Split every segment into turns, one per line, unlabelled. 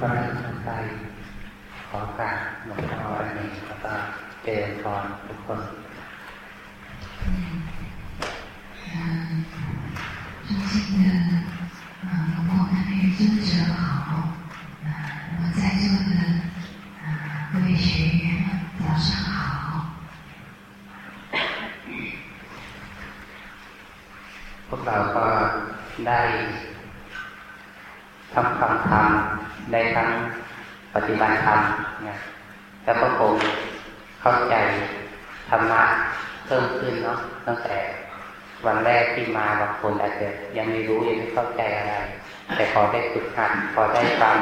ก็ไม่ตั้งใจขอการหลวงพ่ออันนี้แล้วก็เจริญพรทุกคน
衷心的啊，龙婆看那个尊者好啊，那么在座的啊各位学员早上好。
พวกเราก็ได้ ได้ทั้งปฏิบัติธรรมนะแล้วก็คงเข้าใจธรรมะเพิ่มขึ้นเนาะตั้งแต่วันแรกที่มาบางคนอาจจะยังไม่รู้ยังไม่เข้าใจอะไร แต่พอได้ฝึกหัดพอได้ฟัง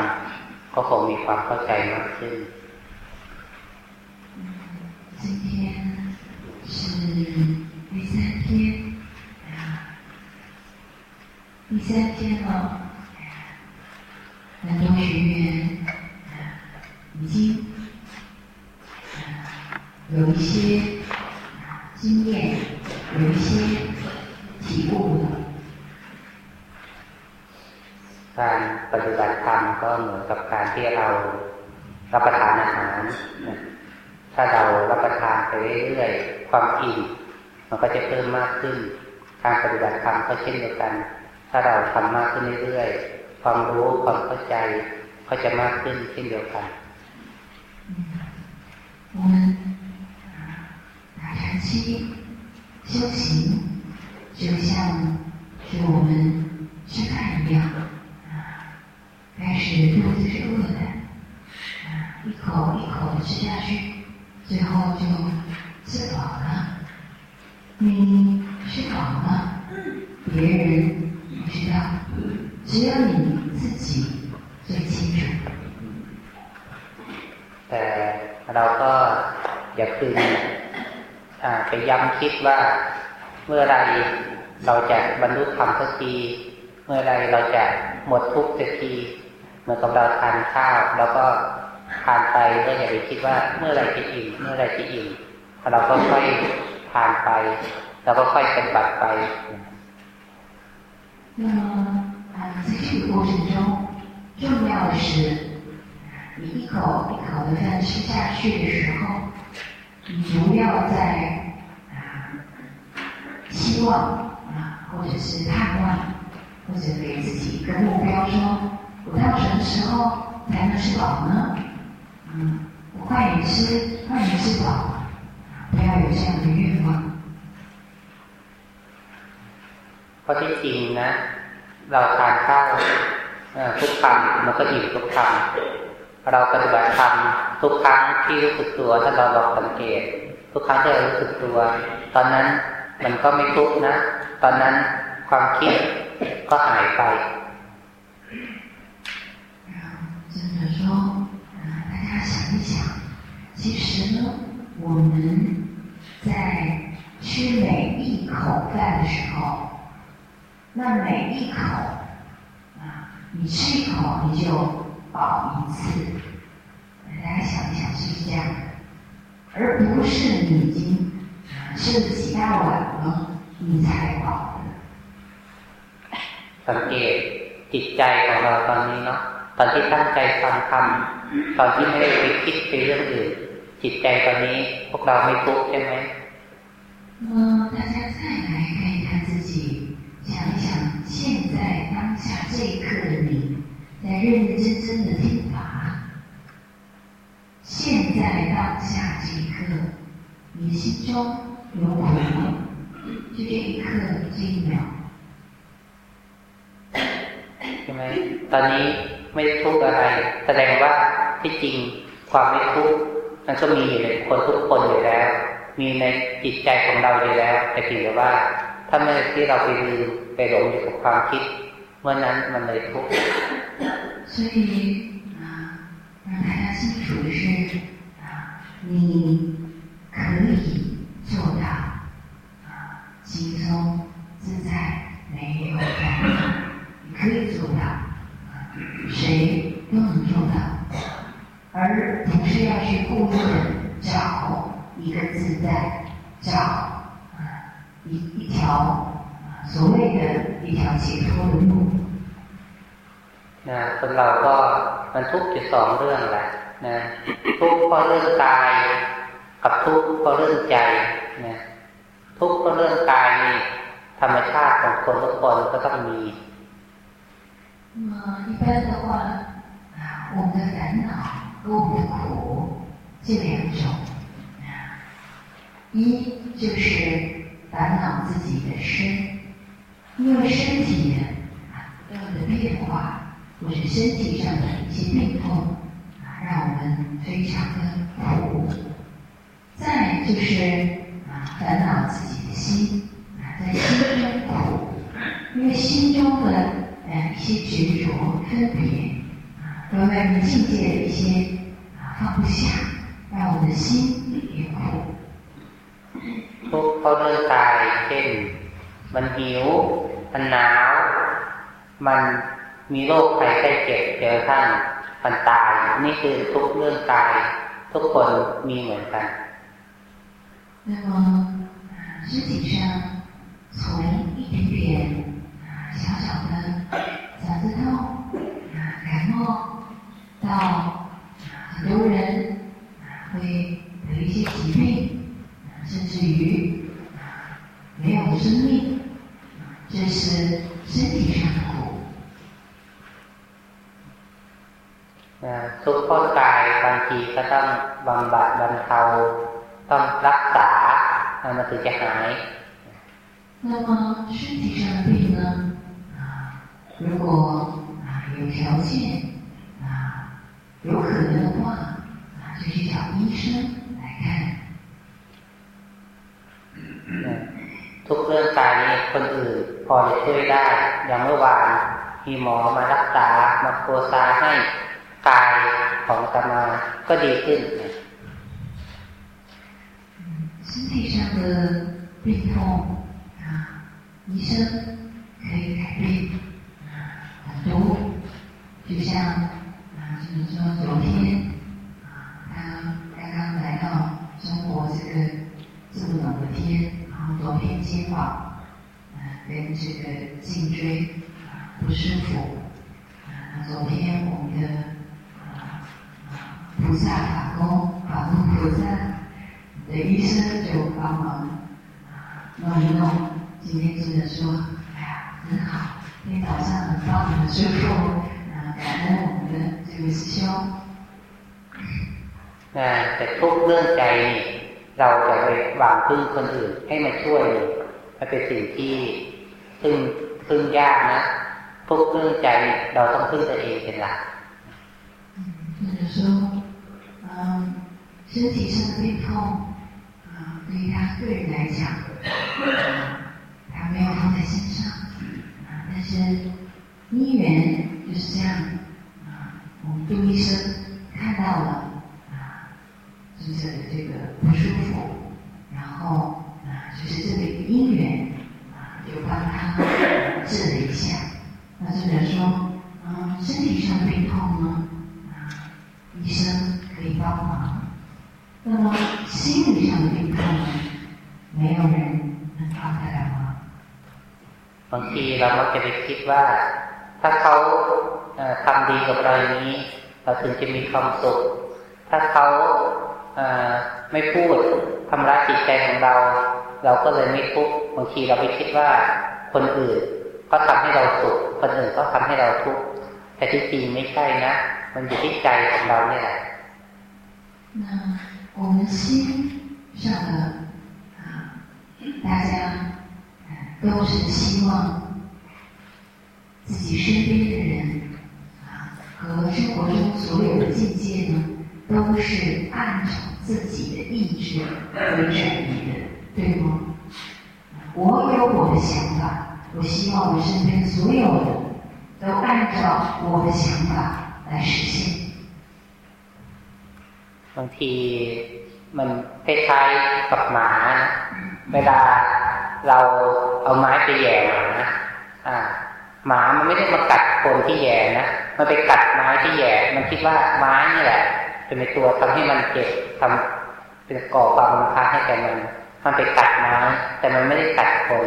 ก็คงมีความเข้าใจมากขึ้น
今天是第三天第三天了， 很多学员已经有一些经验，有一些体悟了。
การปฏิบัติธรรมก็เหมือนกับการที่เรารับประทานอาหาร ถ้าเรารับประทานไปเรื่อยๆความอิ่มมันก็จะเพิ่มมากขึ้น การปฏิบัติธรรมก็เช่นเดียวกันถ้าเราทำมากขึ้นเรื่อยๆ ความรู้ความเข้าใจก็จะมากขึ้นเช่นเดียวกัน
我们打禅期修行，就像是我们吃饭一样，开始肚子是饿的，一口一口的吃下去，最后就吃饱了。你吃饱了，别人知道， 只有你自己最清楚。
แต่เราก็อย่าคืนไปย้ำคิดว่า เมื่อไรเราจะบรรลุธรรมสักที เมื่อไรเราจะหมดทุกข์สักทีเมื่อกับเราทานข้าวแล้วก็ทานไปก็อย่าไปคิดว่า เมื่อไรจะอิ่มเมื่อไรจะอิ่มเราก็ค่อยทานไปแล้วก็ค่อยเป็นบัตรไป
那么啊， 在这个过程中，重要的是，你一口一口的饭吃下去的时候，你不要再啊希望啊，或者是盼望，或者给自己一个目标，说我到什么时候才能吃饱呢？嗯，我快点吃，快点吃饱，不要有这样的愿望。
เพราะที่จริงนะ เราทานข้าวทุกคำมันก็อิ่มทุกคำเราปฏิบัติธรรมทุกครั้งที่รู้สึกตัว ถ้าเราลองสังเกต ทุกครั้งที่เรารู้สึกตัว ตอนนั้นมันก็ไม่ทุกนะ ตอนนั้นความคิดก็หายไป
真的说，大家想一想，其实呢，我们在吃每一口饭的时候。 那每一口啊，你吃一口你就饱一次，大家想一想是不是这样？而不是你已经吃了几大碗了，你才饱
的。สังเกตจิตใจของเราตอนนี้เนาะตอนที่ตั้งใจฟังธรรมตอนที่ไม่ได้ไปคิดไปเรื่องอื่นจิตใจตอนนี้พวกเราไม่ทุกข์ใช่ไหม
那大家 认认真真的听法。现在当下这一刻，你的心中有苦吗？就这一刻，这一秒。
ใช่ไหมตอนนี้ไม่ทุกข์อะไร แสดงว่าที่จริงความไม่ทุกข์มันก็มีอยู่ในคนทุกคนอยู่แล้ว มีในจิตใจของเราอยู่แล้ว แต่เพียงแต่ว่าถ้าเมื่อที่เราไปลืมไปหลงอยู่กับความคิด เมื่อนั้นมันเลยทุกข์
所以啊，让大家清楚的是啊，你可以做到啊轻松自在，没有烦恼，你可以做到，谁都能做到，而不是要去故意的找一个自在，找。一一条 所谓的一条解脱的路。
แ นะคนเราก็มันทุกข์อยู่สองเรื่องแหละนะทุกข์เพราะเรื่องกาย กับทุกข์เพราะเรื่องใจนะทุกข์เพราะเรื่องกายนี่ธรรมชาติของคนทุกคนก็ต้องมี
那么一般的话啊，我们的烦恼和我们的苦这两种啊，一就是烦恼自己的身， 或是身体上的一些病痛啊，让我们非常的苦。再就是啊，烦恼自己的心啊，在心中苦，因为心中的呃一些执着、分别啊，和外面境界的一些啊放不下，让我们的心也苦。
ทุกข์เพราะเรื่องกายเช่นมันหิวมันหนาวมัน มีโรคภัยไข้เจ็บเจอท่านพันตายนี่คือทุกเรื่องกายทุกคนมีเหมือนกัน
那么肢体上从一点点小小的嗓子痛感冒到很多人会得一些疾病甚至于没有生命这是身体上的
ทุกข์ข้อกายบางทีก็ต้องบำบัดบรรเทาต้องรักษามันถึงจะหาย
那么身体上的病呢？啊，如果啊有条件啊，有可能的话啊，就去找医生来看。
ทุกเรื่องกายนี้คนอื่นพอจะช่วยได้ อย่างเมื่อวานมีหมอมารักษามาโคซาให้ กายของตมาก็ดีขึ้น
身体上的病痛啊，医生可以改变啊很多，就像啊，就是说昨天啊，他刚刚来到中国这个这么冷的天，然后昨天肩膀啊跟这个颈椎啊不舒服啊，昨天我们的 菩萨法功，法功菩萨的医生就帮忙弄一弄。今天真的说，哎呀，很好，今天早上很棒的师傅，啊，感恩我们的这位师兄。
แต่ทุกเรื่องใจนี่เราจะไปหวังพึ่งคนอื่นให้มาช่วยมันเป็นสิ่งที่พึ่งพึ่งยากนะทุกเรื่องใจเราต้องพึ่งตัวเองเป็นหลัก
嗯， 身体上的病痛，啊，对于他个人来讲，他没有放在心上，啊，但是因缘就是这样，啊，我们杜医生看到了，啊，就是这个不舒服，然后啊，就是这个因缘，啊，就帮他治了一下。那这人说，嗯，身体上的病痛呢，啊，医生。可以帮忙。那么心理上的病痛呢？没有人能帮得了吗？
บางทีเรามักจะไปคิดว่า ถ้าเขาทำดีกับเราอย่างนี้ เราถึงจะมีความสุข ถ้าเขาไม่พูดทำร้ายจิตใจของเรา เราก็เลยไม่ทุกข์บางทีเราไปคิดว่าคนอื่นก็ทำให้เราสุขคนอื่นก็ทำให้เราทุกข์แต่ที่จริงไม่ใช่นะ มันอยู่ที่ใจของเราเนี่ยแหละ
那 我们心上的啊，大家都是希望自己身边的人啊和生活中所有的境界呢，都是按照自己的意志为转移的，对吗？我有我的想法，我希望我身边所有的都按照我的想法来实现。
บางทีมันคล้ายๆกับหมา เวลาเราเอาไม้ไปแย่หมาอ่า หมามันไม่ได้มากัดคนที่แย่นะ มันไปกัดไม้ที่แย่ มันคิดว่าไม้นี่แหละ เป็นในตัวทำให้มันเจ็บทำเป็นก่อความรำคาญให้แกมัน มันไปกัดไม้ แต่มันไม่ได้กัดคน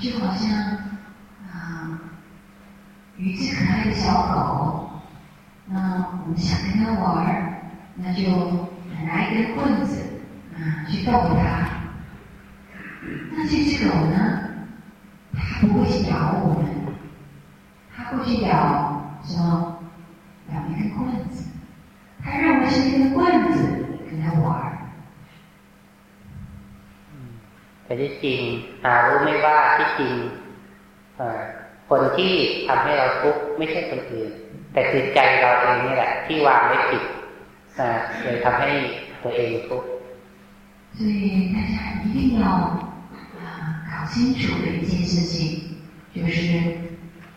就好像啊， 有一只可爱的小狗， 那我们想跟它玩，那就拿一根棍子，啊，去逗它。那这只狗呢，它不会去咬我们，它会去咬什么？咬一根棍子。它认为是一根棍子跟它玩。
แต่ที่จริงหารู้ไม่ว่าที่จริงคนที่ทำให้เราทุกข์ไม่ใช่คนอื่น แต่คือใจเราเองนี่แหละ ที่วางไว้ผิดเลยทำให้ตัวเองทุกข์
所以大家一定要啊搞清楚的一件事情，就是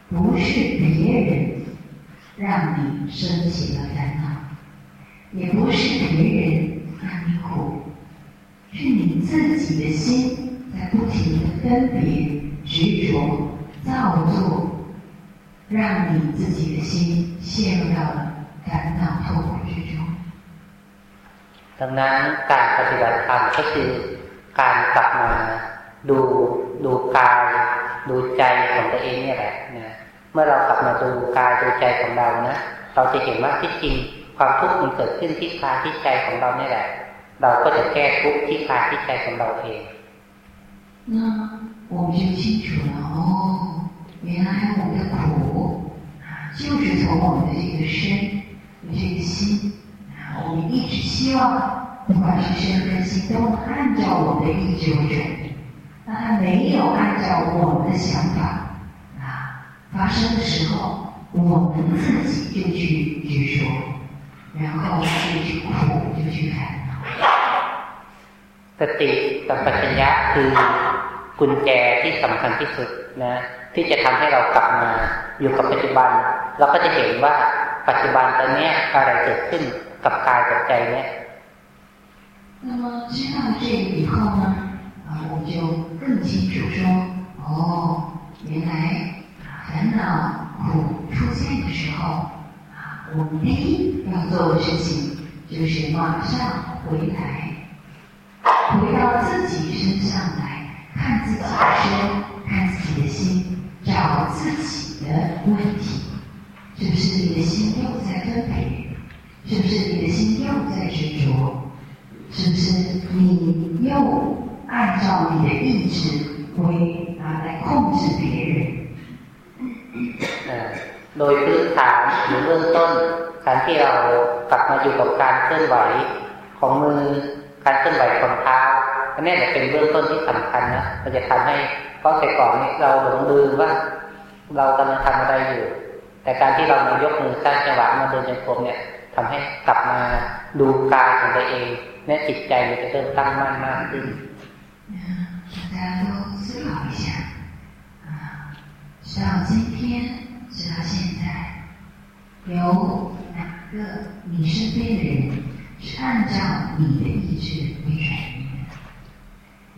不是别人让你升起了烦恼，也不是别人让你苦，是你自己的心在不停的分别、执着、造作， 让你自己的心陷入到了烦恼痛苦之中。
ดังนั้นการปฏิบัติธรรมก็คือการกลับมาดูดูกาย ดูใจของตัวเองเนี่ยแหละนะเมื่อเรากลับมาดูกายดูใจของเรานะเราจะเห็นว่าที่จริงความทุกข์มันเกิดขึ้นที่กายที่ใจของเราเนี่ยแหละเราก็จะแก้ทุกข์ที่กายที่ใจของเราเอง
那我们就清楚了哦， 原来我们的苦啊，就是从我们的这个身、这个心啊，我们一直希望，不管是身跟心，都按照我们的意志为准。那他没有按照我们的想法啊发生的时候，我们自己就去执着，然后就去苦，就去烦。
สติสัมปชัญญะคือกุญแจที่สำคัญที่สุดนะ ที่จะทำให้เรากลับมาอยู่กับปัจจุบันเราก็จะเห็นว่าปัจจุบันตอนนี้อะไรเกิดขึ้นกับกายกับใจเนี่ย
那么知道这个以后呢，啊，我就更清楚说，哦，原来烦恼苦出现的时候，啊，我们第一要做的事情就是马上回来。回到自己身上来看自己的身，看自己的心， 找自己的问题，是不是你的心又在分别？是不是你的心又在执着？是不是你又按照你的意志为拿来控制别人？
โดยพื้นฐานหรือเบื้องต้นการที่เรากลับมาอยู่กับการเคลื่อนไหวของมือการเคลื่อนไหวของเท้าอันนี้เป็นเบื้องต้นที่สำคัญนะมันจะทำให้เพ พราะแต่ก่อนนี้เราหลงลืมว่า เรากำลังทำอะไรอยู่ แต่การที่เรามายกมือสร้างจังหวะมาเดินจงกรมเนี่ยทำให้กลับมาดูกายของตัวเองเนี่ยจิตใจมันจะเริ่มตั้งมั่นมากขึ้น
到今天，直到现在，有哪个你身边的人是按照你的意志为主？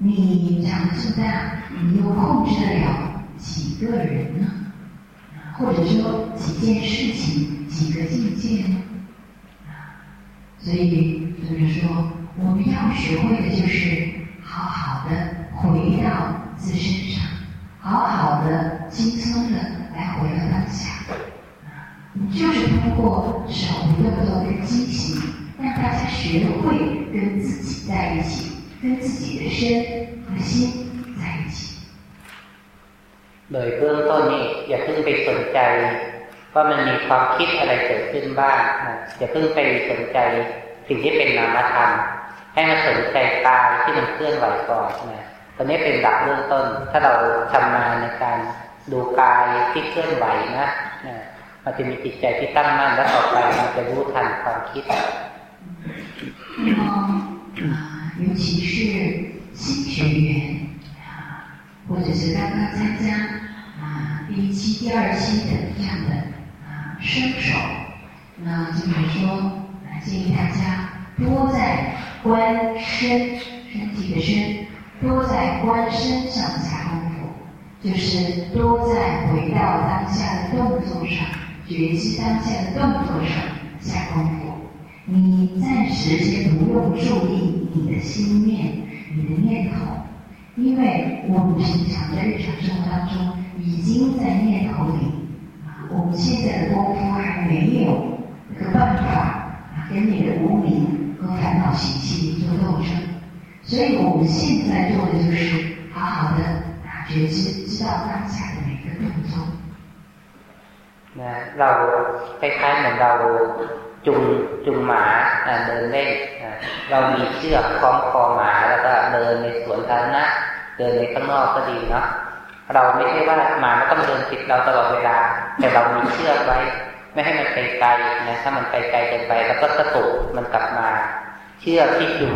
你长这么大，你又控制得了几个人呢？或者说几件事情、几个境界呢？啊，所以就是说，我们要学会的就是好好的回到自身上，好好的、轻松的来回到当下。啊，就是通过手部动作跟激情。让大家学会跟自己在一起， 跟自己的身和心在一起。
โดยเบื้องต้นนี้อย่าเพิ่งไปสนใจว่ามันมีความคิดอะไรเกิดขึ้นบ้างนะอย่าเพิ่งไปสนใจสิ่งที่เป็นนามธรรมให้มาสนใจกายที่มันเคลื่อนไหวก่อนนะตอนนี้เป็นหลักเบื้องต้น ถ้าเราชำนาญในการดูกายที่เคลื่อนไหวนะนะมันจะมีจิตใจที่ตั้งมั่นและต่อไปมันจะรู้ทันความคิด
那么啊， 尤其是新学员啊，或者是刚刚参加啊第一期、第二期的这样的啊生手，那就是说啊，建议大家多在观身身体的身，多在观身上下功夫，就是多在回到当下的动作上，觉知当下的动作上下功夫。你暂时先不用注意你的心念、你的念头，因为我们平常在日常生活当中已经在念头里啊 我们现在的功夫还没有那个办法啊，跟你的无名和烦恼习气做斗争，所以我们现在做的就是好好的啊觉知，知道当下的每个动作。
นะเราคล้ายๆเหมือนเรา จุงจุงหมาเดินเล่นเรามีเชือกคล้องคอหมาแล้วก็เดินในสวนสาธารณะเดินในข้างนอกก็ดีเนาะเราไม่ใช่ว่าหมาไม่ต้องเดินติดเราตลอดเวลา แต่เรามีเชือกไว้ ไม่ให้มันไปไกลนะถ้ามันไปไกลเกินไปแล้วก็กระตุกมันกลับมา เชือกที่จุง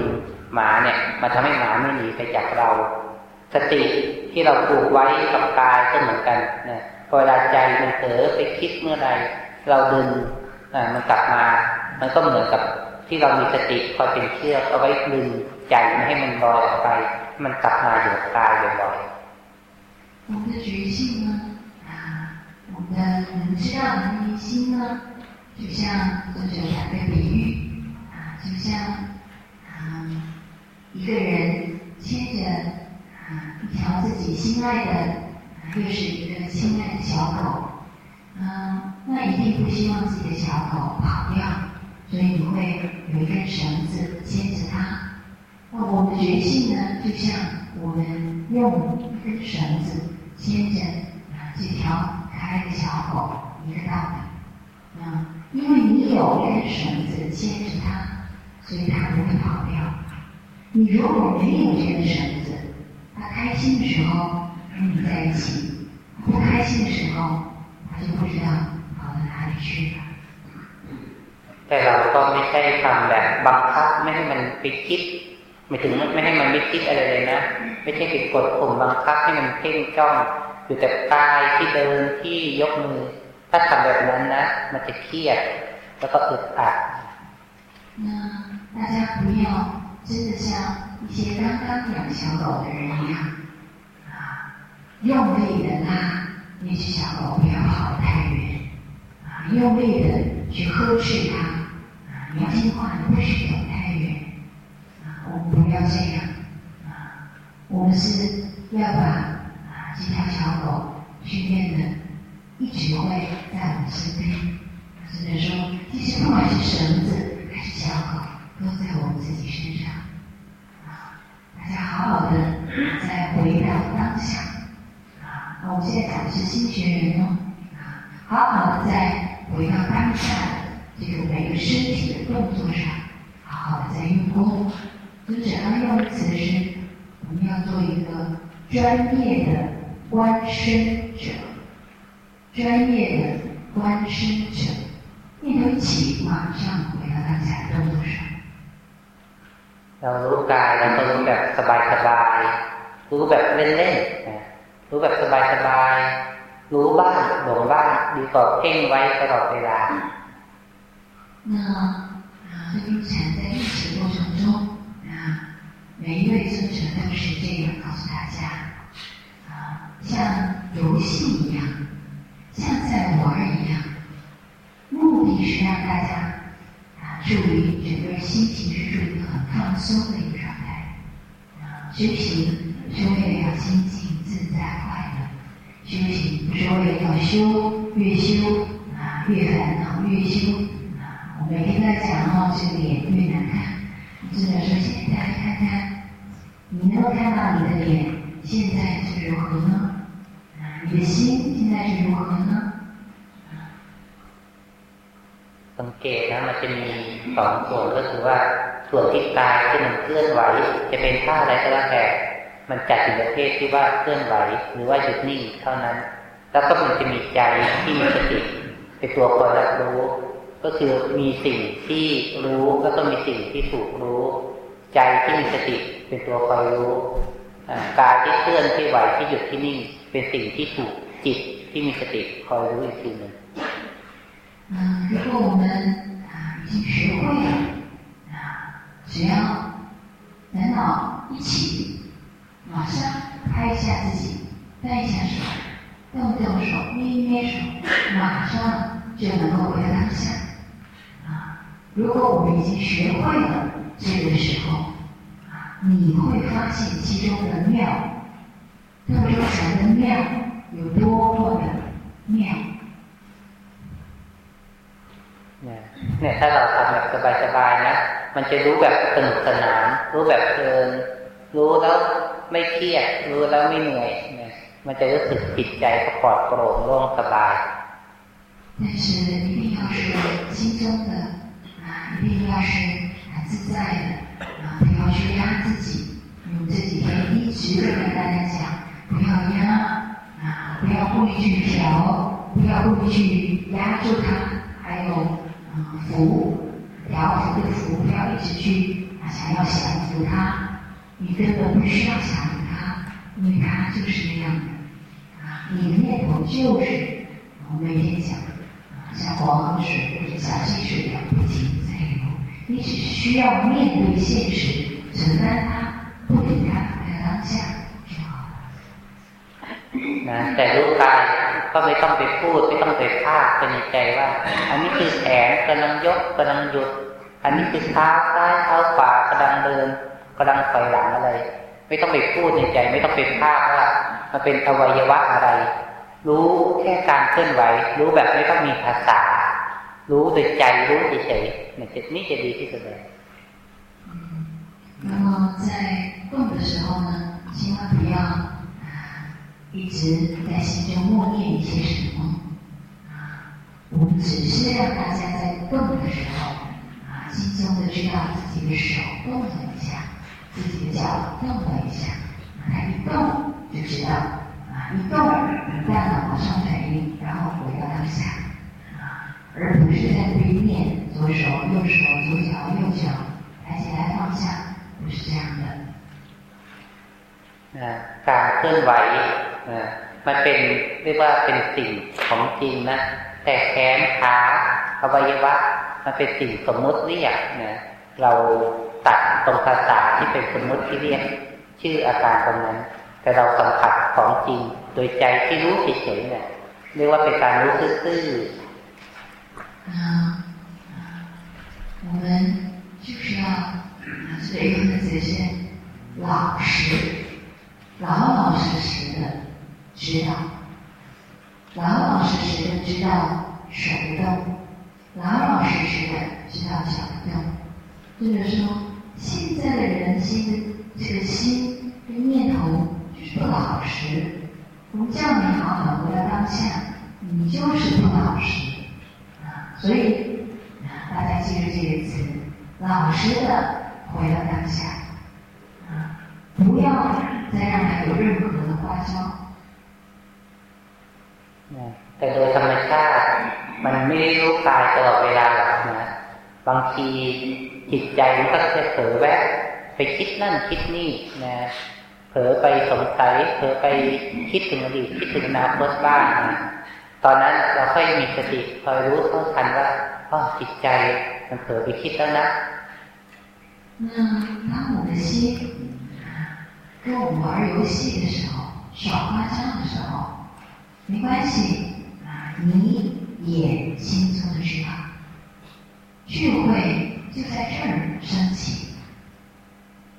หมาเนี่ยมันทำให้หมาไม่หนีไปจากเรา สติที่เราปลูกไว้กับกายก็เหมือนกันนะพอเวลาใจมันเผลอไปคิดเมื่อใดเราดึง มันกลับมา มันก็เหมือนกับที่เรามีสติคอยเป็นเชือกเอาไว้ดึงใจไม่ให้มันลอยออกไป มันกลับมาอยู่กายบ่อยๆ
我们的觉性呢，啊，我们的能知道的内心呢，就像作者打的比喻，啊，就像啊一个人牵着啊一条自己心爱的，啊又是一个心爱的小狗，嗯， 并不希望自己的小狗跑掉，所以你会有一根绳子牵着它。那我们的觉性呢，就像我们用一根绳子。牵着啊这条可爱的小狗一个道理啊，因为你有一根绳子牵着它，所以它不会跑掉。你如果没有这根绳子，它开心的时候跟你在一起，不开心的时候，它就不知道。
แต่เราก็ไม่ใช่ทำแบบบังคับไม่ให้มันไปคิดไม่ถึงไม่ให้มันไม่คิดอะไรเลยนะไม่ใช่ไปกดข่มบังคับให้มันเพ่งจ้องอยู่แต่กายที่เดินที่ยกมือ ถ้าทำแบบนั้นนะ มันจะเครียดแล้วก็อึดอัด
那大家不要真的像一些刚刚养小狗的人一样啊，用力的拉那只小狗不要跑得太远 用力的去呵斥它啊，你要听话，你不许走太远啊，我们不要这样。我们是要把啊这条小狗训练的一直会在我们身边，甚至说，其实不管是绳子还是小狗，都在我们自己身上。啊，大家好好的再回到当下。啊，我们现在讲的是新学员哦。啊，好好的再回到当下的这个每个身体的动作上，好好的在用功。就是刚用的词是。我们要做一个专业的观身者，专业的观身者，念头一起，马上回到当下的动作上。
เรารู้กายเราก็รู้แบบสบายสบายรู้แบบเล่นๆรู้แบบสบายสบาย รู้บ้างหลงบ้างดีกว่าเพ่งไว้ตลอดเวลา
那啊，这并且在练习过程中。每一位尊者都是这样告诉大家，啊，像游戏一样，像在玩一样，目的是让大家啊，注意整个心情是处于一个很放松的一个状态。啊，修行是为了要清净自在快乐， 修行不是为了要修，越修啊越烦恼，越修啊，我每天在讲哦，这个脸越难看。尊者说，现在大家看看。你能够看到你的脸现在是如何呢？你的心现在是如何呢？
สังเกตนะมันจะมีสองส่วนก็คือว่าส่วนที่กายที่มันเคลื่อนไหวจะเป็นท่าอะไรก็แล้วแต่ มันจัดอยู่ประเภทที่ว่าเคลื่อนไหวหรือว่าหยุดนิ่งเท่านั้น แล้วก็มันจะมีใจที่มีสติเป็นตัวคอยรับรู้ ก็คือมีสิ่งที่รู้แล้วก็มีสิ่งที่ถูกรู้ ใจที่มีสติเป็นตัวคอยรู้กายที่เคลื่อนที่ไหวที่หยุดที่นิ่งเป็นสิ่งที่ถูกจิตที่มีสติคอยรู้อีกทีหนึ่ง
嗯，如果我们啊已经学会了啊，只要烦恼一起， 马上拍一下自己，翻一下手，动动手，捏一捏手，马上就能够回到当下。啊，如果我们已经学会了这个时候。你会发现其中的妙，特别讲的妙有多么的妙
เนี่ยถ้าเราทำแบบสบายๆนะมันจะรู้แบบสนุกสนานรู้แบบเพลินรู้แล้ว ไม่เครียดรู้แล้วไม่เหนื่อยเนี่ยมันจะรู้สึกจิตใจก็ปลอดโปร่งโล่งสบาย
但是一定要是心中的啊，一定要是很自在的啊，不要去压自己。我这几天一直在跟大家讲，不要压啊，不要故意去调，不要故意去压住它，还有啊扶。调伏的伏，不要一直去啊想要降服它， 你根本不需要降服它，因为它就是那样的啊，你的念头就是我们每天讲啊，像黄河水或者小溪水一样不停在流，你只是需要面对现实，承担它，不理它，在当下就好了。
นะแต่รู้กายก็ไม่ต้องไปพูดไม่ต้องไปภาคในใจว่าอันนี้คือแขนกำลังยกกำลังหยุดอันนี้คือเท้าซ้ายเท้าขวากำลังเดิน กำลังถอยหลังอะไร ไม่ต้องไปพูดในใจ ไม่ต้องไปภาคว่ามันเป็นอวัยวะอะไร รู้แค่การเคลื่อนไหว รู้แบบไม่ต้องมีภาษา รู้โดยใจรู้เฉยๆเนี่ยจุดนี้จะดีที่สุดเลย
那么在动的时候呢，千万不要一直在心中默念一些什么啊，我们只是让大家在动的时候。轻松的知道自己的手动了一下， 自己的脚动了一下，它一动就知道啊，一动大脑马上反应，然后回到当下啊，而不是在对面左手右手左脚右脚抬起来放下，不是这样的。
การเคลื่อนไหวมันเป็นเรียกว่าเป็นสิ่งของจริงนะแต่แขนขาอวัยวะมันเป็นสิ่งสมมุติเรียกนะเรา ตัดตรงภาษาที่เป็นสมมุติที่เรียก ชื่ออาการตรงนั้น แต่เราสัมผัสของจริง โดยใจที่รู้เฉยๆเนี่ยเรียกว่าเป็นการรู้ซื่อ
我们就是要所以呢，只是老实、老老实实的知道，老老实实的知道手动。老老实实的知道脚动，就是说， 现在的人心的这个心跟念头就是不老实。我们叫你好好回到当下，你就是不老实啊。所以大家记住这个词：老实的回到当下啊，不要再让它有任何的花招。
แต่โดยธรรมชาติมันไม่ได้รู้กายตลอดเวลาหรอกนะ บางทีจิตใจมันก็จะเผลอแวะไปคิดนั่นคิดนี่นะเผลอไปสงสัยเผลอไปคิดถึงอดีตคิดถึงอนาคตบ้างนะตอนนั้นเราค่อยมีสติคอยรู้เท่าทันว่าอ๋อจิตใจมันเผลอไปคิดแล้วนะ
那当我们的心跟我们玩游戏的时候，耍花枪的时候，没关系啊，你也轻松的知道， 智慧就在这儿升起。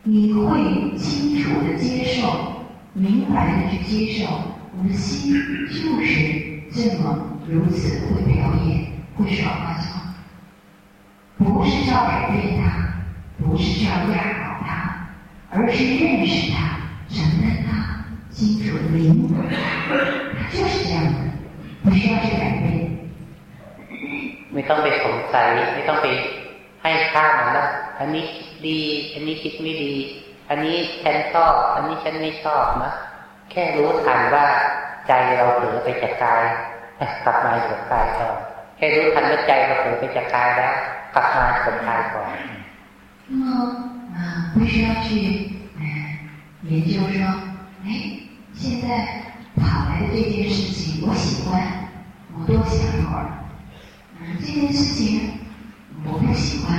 你会清楚的接受，明白的去接受，我的心就是这么如此会表演，会耍花招，不是要改变它，不是要压倒它，而是认识它，承认它，清楚的明白，它就是这样的，不需要去改变。
ไม่ต้องไปสงสัยไม่ต้องไปให้ค่ามันว่าอันนี้ดี อันนี้คิดไม่ดี อันนี้ฉันชอบอันนี้ฉันไม่ชอบนะแค่รู้ทันว่าใจเราเผลอไปจากกายกลับมาอยู่กับกายก่อนแค่รู้ทันว่าใจเราเผลอไปจากกายแล้วกลับมากับกายก่อน
那么啊，不需要去研究说，哎，现在跑来的这件事情我喜欢，我多想一会儿。 这件事情我不喜欢，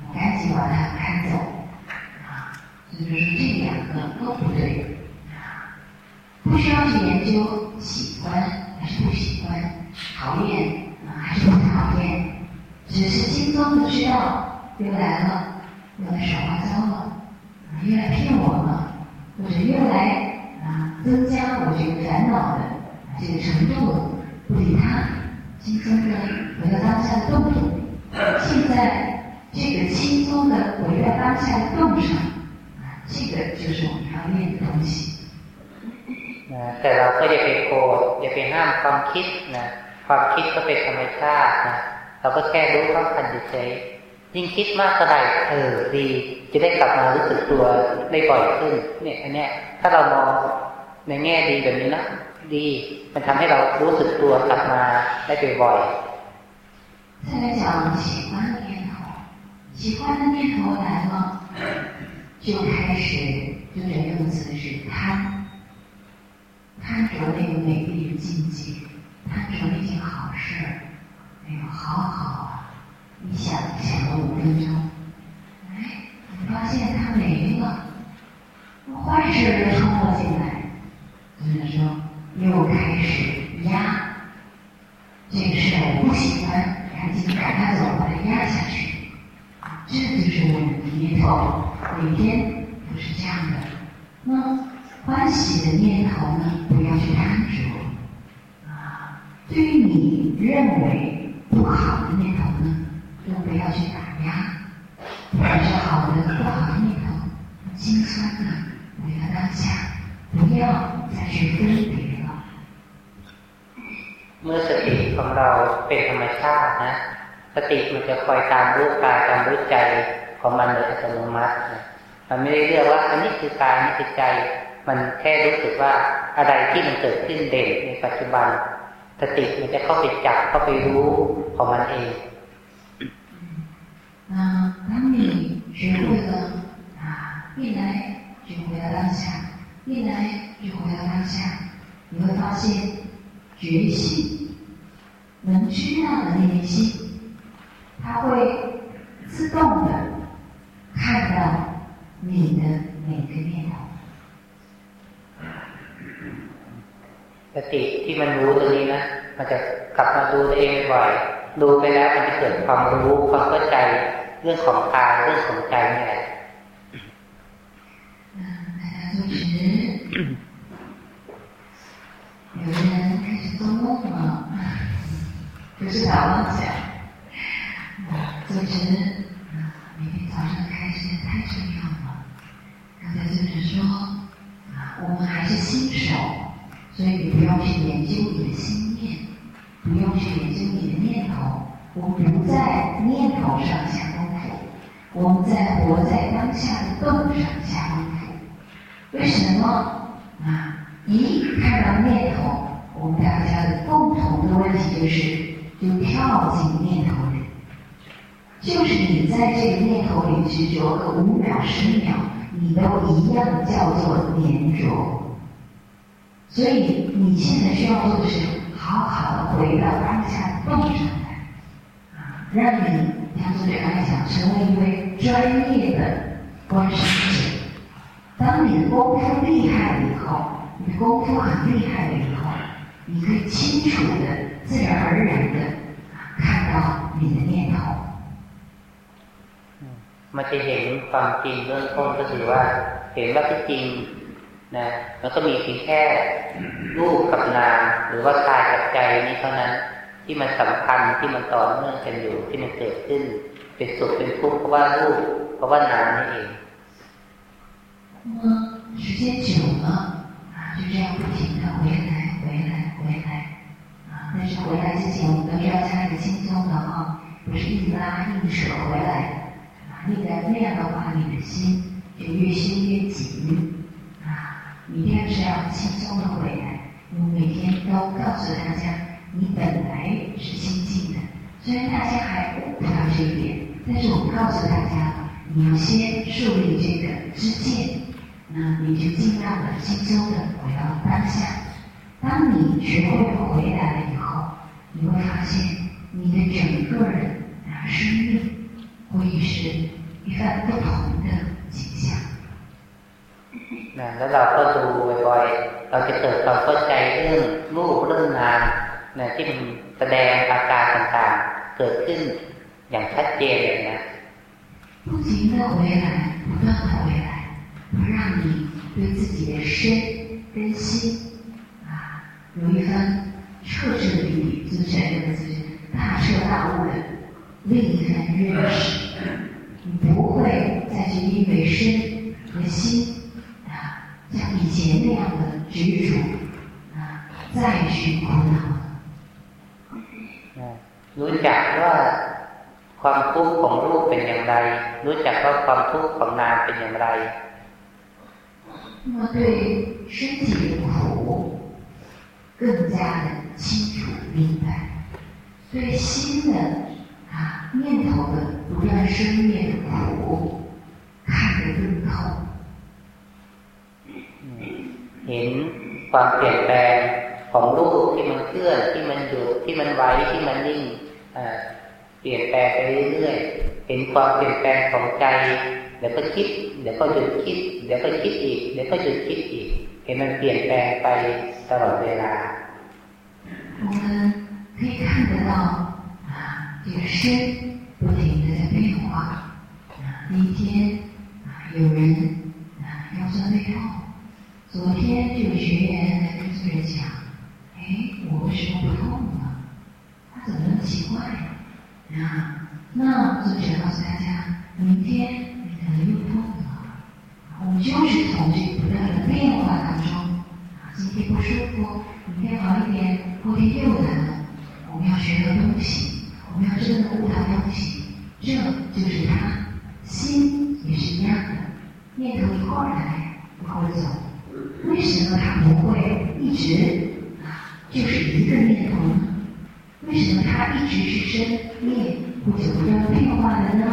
我赶紧把它赶走啊！所以说这两个都不对，不需要去研究喜欢还是不喜欢，讨厌啊还是不讨厌，只是轻松的知道又来了，又来耍花招了，又来骗我了，或者又来啊增加我这个烦恼的这个程度，不理他。轻松的回到当下的动作。 这个轻松的回到当下的动上，啊，这个就是我们要练的东西。
แต่เราก็อย่าไปโกรธอย่าไปห้ามความคิดนะความคิดก็เป็นธรรมชาตินะเราก็แค่รู้เท่าทันเฉยยิ่งคิดมากเท่าไหร่เออดี จะได้กลับมารู้สึกตัวได้บ่อยขึ้น เนี่ยอันเนี้ยถ้าเรามองในแง่ดีแบบนี้นะ ดี มันทำให้เรารู้สึกตัวกลับมาได้บ่อย
再来讲喜欢的念头，喜欢的念头来了，就开始，就这用词是贪。贪着那个美丽的境界，贪着那件好事儿，哎呦，好好啊！你想想了五分钟，哎，你发现它没了，坏事儿又冲了进来，所以说 又开始压这个事儿，我不喜欢，赶紧赶它走，把它压下去。这就是我们的念头，每天都是这样的。那。欢喜的念头呢，不要去贪着啊；对于你认为不好的念头呢，更不要去打压。不管是好的、不好的念头，心酸的，回到当下，不要再去分别。
เมื่อสติของเราเป็นธรรมชาตินะสติมันจะคอยตามรู้กายตามรู้ใจของมันโดยอัตโนมัติมันไม่ได้เรียกว่าอันนี้คือกายนี่คือใจมันแค่รู้สึกว่าอะไรที่มันเกิดขึ้นเด่นในปัจจุบันสติมันจะเข้าไปจับเข้าไปรู้ของมันเอง
啊，当你学会了啊，一来就回到当下，一来就回到当下，你会发现觉性 能知道的那个心，它会自动的看到你的每个念头。
สติที่มันรู้ตรงนี้นะ มันจะกลับมาดูตัวเองบ่อยดูไปแล้วมันจะเกิดความรู้ความเข้าใจเรื่องของกายเรื่องของใจนี่แหละ
不是打妄想。总之，每天早上的开始太重要了。刚才作者说，啊，我们还是新手。所以你不用去研究你的心念，不用去研究你的念头。我们不在念头上下功夫，我们在活在当下的动上下功夫。为什么？啊，一看到念头，我们大家的共同的问题就是，就跳进念头里，就是你在这个念头里执着个五秒、十秒，你都一样叫做粘着。所以你现在需要做的是，好好的回到当下动上来，啊，让你像作者刚才讲，成为一位专业的观世者。当你的功夫厉害了以后，你的功夫很厉害了以后，你可以清楚的、自然而然的看到你的念头。
มันจะเห็นความจริงเรื่องต้นก็คือว่าเห็นว่าที่จริงนะมันก็มีเพียงแค่รูปกับนามหรือว่ากายกับใจนี้เท่านั้น ที่มันสัมพันธ์ที่มันต่อเนื่องกันอยู่ที่มันเกิดขึ้น เป็นสุขเป็นทุกข์เพราะว่ารูปเพราะว่านามนี่เอง
那时间久了啊，就这样不停的回来回来回来啊， 但是回来之前我们都是要加一个轻松的哈，不是硬拉硬扯回来啊，你在那样的话，你的心就越修越紧。每天是要轻松的回来。我们每天都告诉大家，你本来是清净的。虽然大家还悟不到这一点，但是我们告诉大家，你要先树立这个知见，那你就尽量的轻松的回到当下。当你学会回来了以后，你会发现你的整个人啊生命会是一番不同的。
นะแล้วเราก็ดูบ่อยๆ เราจะเกิดความเข้าใจเรื่องรูปเรื่องนามนะที่มันแสดงอาการต่างๆ เกิดขึ้นอย่างชัดเจนเลยนะ
不停的回来，不断的回来，让你对自己的身跟心啊有一番 彻彻底底，就是这个就是大彻大悟的 另一番认识，你不会再去因为身和心啊，像以前那样的执着啊，再去苦恼。
รู้จักว่าความทุกข์ของรูปเป็นอย่างไร รู้จักว่าความทุกข์ของนามเป็นอย่างไร
那么对身体的苦更加的 清楚明白，对心的啊念头的不断生灭的苦看得更透。
เห็นความเปลี่ยนแปลงของรูปที่มันเคลื่อนที่มันหยุดที่มันไหวที่มันนิ่งเปลี่ยนแปลงไปเรื่อยๆเห็นความเปลี่ยนแปลงของใจเดี๋ยวก็คิดเดี๋ยวก็หยุดคิดเดี๋ยวก็คิดอีกเดี๋ยวก็หยุดคิดอีกเห็นมันเปลี่ยนแปลงไปตลอดเวลา
我们可以看得到啊，这个身不停的在变化。那天啊，有人啊腰酸背痛，昨天就有学员来跟这个人讲，哎，我为什么不痛了？他怎么那么奇怪呀？啊，那尊者告诉大家，明天你可能又痛了。我们就是从这个不断的变化当中，啊，今天不舒服，明天好一点，后天又来了。我们要学的东西，我们要真的悟到东西，这就是他心也是一样的，念头一会儿来一会儿走。为什么他不会一直啊，就是一个念头呢？为什么他一直是生灭不久不断变化的呢？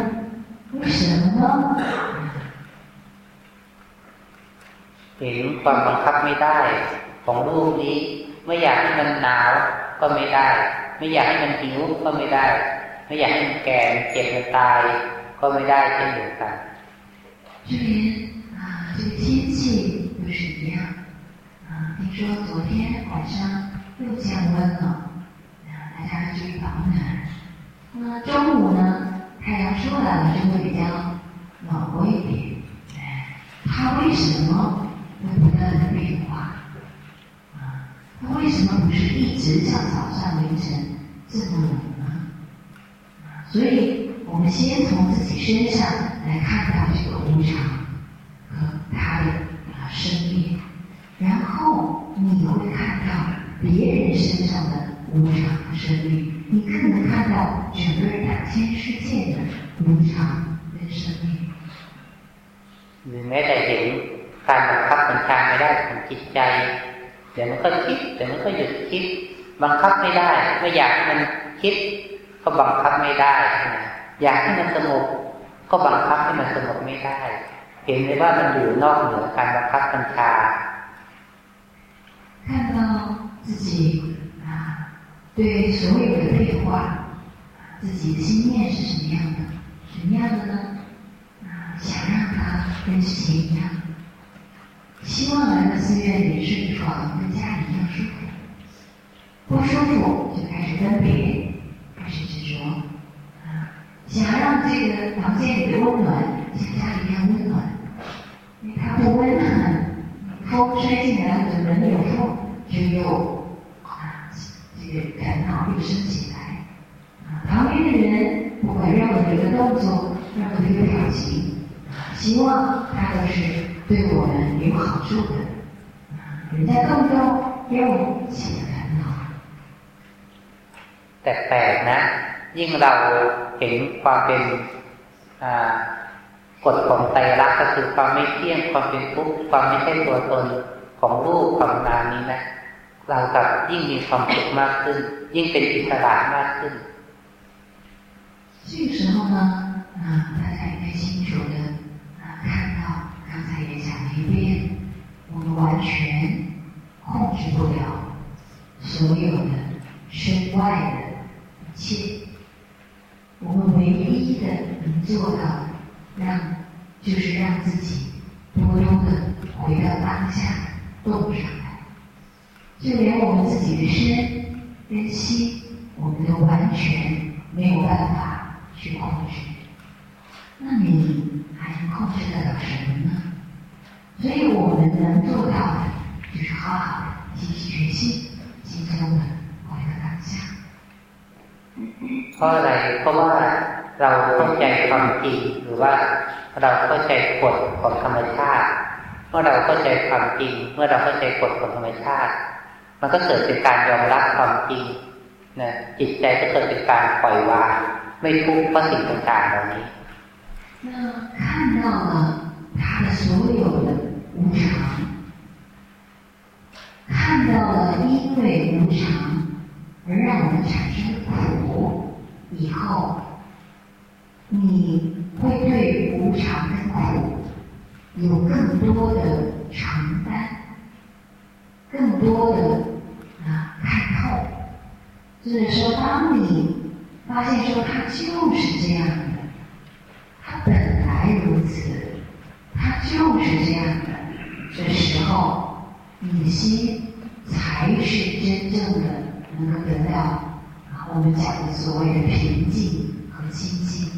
为什么呢？
เห็นความบังคับไม่ได้ ของรูปนี้ ไม่อยากให้มันหนาวก็ไม่ได้ ไม่อยากให้มันหิวก็ไม่ได้ ไม่อยากให้มันแก่เจ็บมันตาย ก็ไม่ได้เช่นเดียวกัน
就连啊，这个天气都是一样啊。听说昨天晚上又降温了。大家注意保暖。那中午呢，太阳出来了就会比较暖和一点。哎，它为什么会不断的变化？ 啊，它为什么不是一直像早上凌晨这么冷呢？所以我们先从自己身上来看到这个无常和它的啊生灭，然后你会看到别人身上的。无常的生命，你更能看到整个大千世界的无常跟生命。
หรือแม้แต่เห็นการบังคับบัญชาไม่ได้ของจิตใจ เดี๋ยวมันก็คิดเดี๋ยวมันก็หยุดคิด บังคับไม่ได้ ไม่อยากให้มันคิด ก็บังคับไม่ได้ อยากให้มันสงบก็บังคับให้มันสงบไม่ได้ เห็นเลยว่ามันอยู่นอกเหนือการบังคับบัญชา
看到自己对所有的变化，自己的心念是什么样的？什么样的呢？啊，想让它跟之前一样， 希望来到寺院里睡床跟家里一样舒服。不舒服就开始分别，开始执着。啊，想让这个房间里的温暖像家里一样温暖，因为它不温暖，风吹进来或者门有缝，就又。感恼又升起来，啊，旁边的人不管任何一个动作，任何一个表情，希望他都是对我们有好处的，啊，人家动动又起了烦恼。
แต่แปลกนะ ยิ่งเราเห็นความเป็นกฎของไตรลักษณ์ก็คือความไม่เที่ยงความเป็นทุกข์ความไม่ใช่ตัวตนของรูปของนามนี้นะเรากับยิ่งมีความสุขมากขึ้น ยิ่งเป็นอิสระมากขึ้น
这个时候呢， 全控制不了所有的身外的一切，我们唯一的能做到，让就是让自己多多的回到当下，动上来。就连我们自己的身跟心，我们都完全没有办法去控制。那你还能控制得了什么呢？所以我们能做到的，就是好好的积极学习，轻松的回到当下。
เพราะอะไร เพราะว่าเราเข้าใจความจริงหรือว่าเราเข้าใจกฎของธรรมชาติ เมื่อเราเข้าใจความจริง เมื่อเราเข้าใจกฎของธรรมชาติ มันก็เกิดเป็นการยอมรับความจริงนะจิตใจก็เกิดเป็นการปล่อยวางไม่ทุกข์เพราะสิ่งต่างๆเหล่านี้
那看到了 他的所有的无常，看到了因为无常而让我们产生的苦以后，你会对无常跟苦有更多的承担，更多的啊看透。就是说，当你发现说它就是这样的，它本来如此，它就是这样的这时候，你的心才是真正的能够得到啊我们讲的所谓的平静和清净。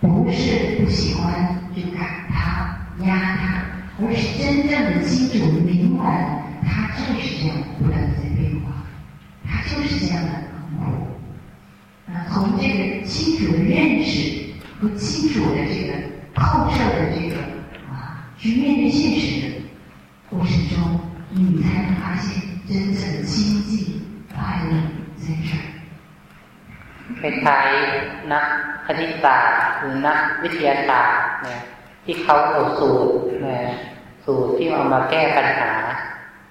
不是不喜欢去赶他、压他，而是真正的清楚明白，他就是这样不断的在变化，他就是这样的痛苦。啊，从这个清楚的认识和清楚的这个透彻的这个啊，去面对现实的过程中，你才能发现真正的清净快乐在这儿。
คล้ายๆนักคณิตศาสตร์หรือนักวิทยาศาสตร์นะที่เขาเอาสูตรนะสูตรที่เอามาแก้ปัญหา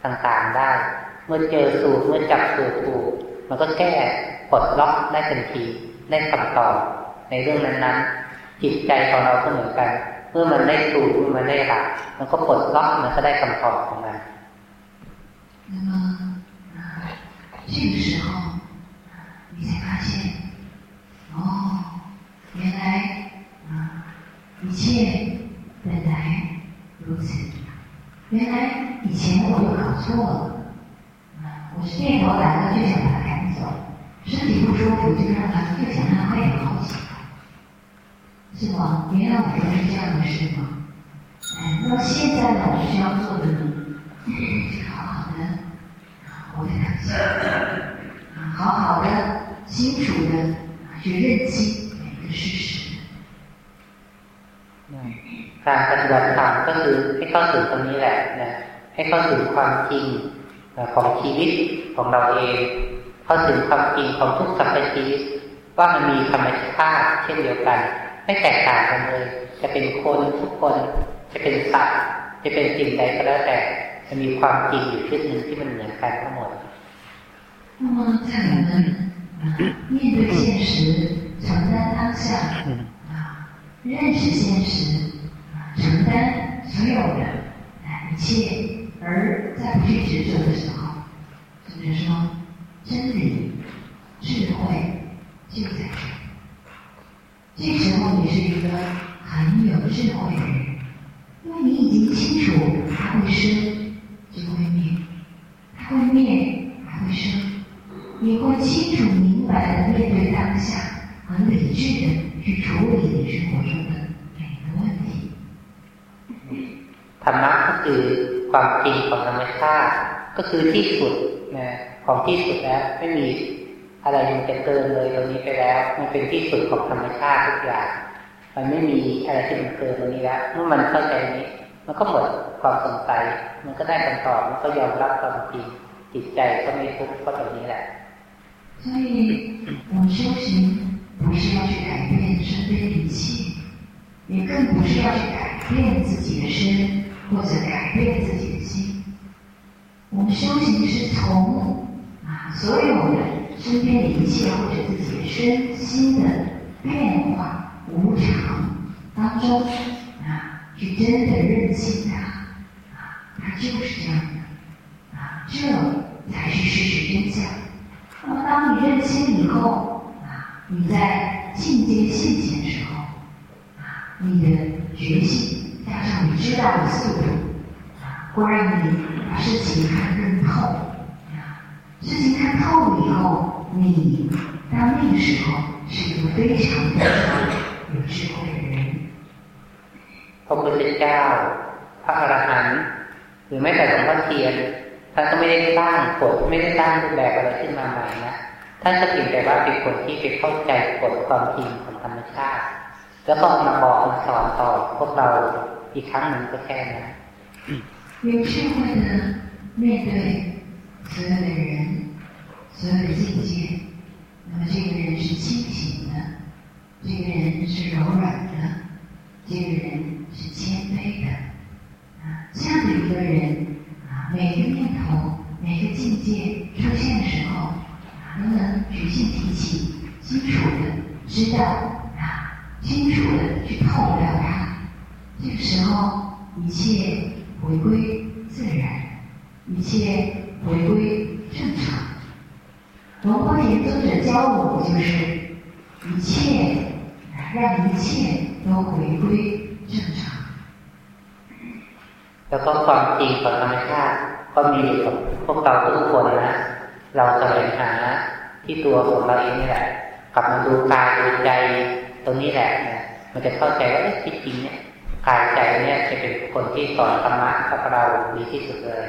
ต่างๆได้ เมื่อเจอสูตรเมื่อจับสูตรถูกมันก็แก้ปลดล็อกได้ทันทีได้คำตอบในเรื่องนั้นๆ จิตใจของเราก็เหมือนกัน เมื่อมันได้สูตรเมื่อมันได้หลักมันก็ปลดล็อกมันก็ได้คำตอบของมัน
那么，这个时候，你才发现哦，原来啊，一切本来如此。原来以前我又搞错了，啊，我是念头来了就想把他赶走，身体不舒服就让他就想让他快点好起来， 是吗？原来我说的是这样的事吗？哎，那么现在呢，我需要做的呢，是好好的活在当下，啊，好好的清楚的。去认清每个事实。
การปฏิบัติธรรมก็คือให้เข้าถึงตรงนี้แหละนะให้เข้าถึงความจริงของชีวิตของเราเอง เข้าถึงความจริงของทุกสรรพชีวิตว่ามันมีธรรมชาติเช่นเดียวกัน ไม่แตกต่างกันเลย จะเป็นคนทุกคน จะเป็นสัตว์จะเป็นสิ่งใดก็แล้วแต่จะมีความจริงอยู่ชุดหนึ่งที่มันเหมือนกันทั้งหมด
那么在我们面对现实，承担当下，啊，认识现实，啊，承担所有的啊一切，而在不去执着的时候，就是说，真理、智慧就在 这。这时候你是一个很有智慧的人，因为你已经清楚它会生就会灭，它会灭还会生。你会清楚明白的面对当下，很理智的去处理你生活中的每个问题。
ธรรมะก็คือความจริงของธรรมชาติ ก็คือที่สุดนะของที่สุดแล้วไม่มี อะไรมันจะเกินเลยตรงนี้ไปแล้ว มันเป็นที่สุดของธรรมชาติทุกอย่าง มันไม่มีอะไรที่มันเกินตรงนี้แล้ว เมื่อมันเข้าใจนี้ มันก็หมดความสงสัย มันก็ได้คำตอบ มันก็ยอมรับความจริง จิตใจก็ไม่ทุกข์เพราะตรงนี้แหละ
所以，我们修行不是要去改变身边的一切，也更不是要去改变自己的身或者改变自己的心。我们修行是从啊所有的 身边的一切或者自己身心的变化无常当中啊，去真的认清它啊，它就是这样的啊，这才是事实真相。那么，当你认清以后啊，你在进阶现前的时候啊，你的觉性加上你知道的速度啊，会让你把事情看得更透啊。事情看透了以后，你到那个时候是一个非常非常有智慧的人。
พระพุทธเจ้าพระอรหันต์หรือแม้แต่หลวงพ่อเทียนท่านก็ไม่ได้สร้างกฎไม่ได้สร้างรูปแบบอะไรขึ้นมาใหม่นะ แ ท่านก็เพียงแต่ว่าเป็นคนที่ไปเข้าใจกฎความจริงของธรรมชาติ แล้วก็มาบอกมาสอนต่อพวกเราอีกครั้งหนึ่งก็แค่นั้น
有智慧的面对 所有的人，所有的境界，那么这个人是清醒的，这个人是柔软的，这个人是谦卑的。啊，这样的一个人啊，每个念头、每个境界出现的时候。能不能举性提起，清楚的知道啊，清楚的去透掉它？这个时候，一切回归自然，一切回归正常。龙花田作者教我的就是，一切让一切都回归正常。
แล้วก็ความจริงของธรรมชาติก็มีอยู่กับพวกเราทุกคนนะเราจะเห็นหาที่ตัวของเราเองนี่แหละกลับมาดูกายดูใจตรงนี้แหละเนี่ยมันจะเข้าใจว่าที่จริงเนี่ยกายใจเนี่ยจะเป็นคนที่สอนธรรมะกับเราดีที่สุดเลย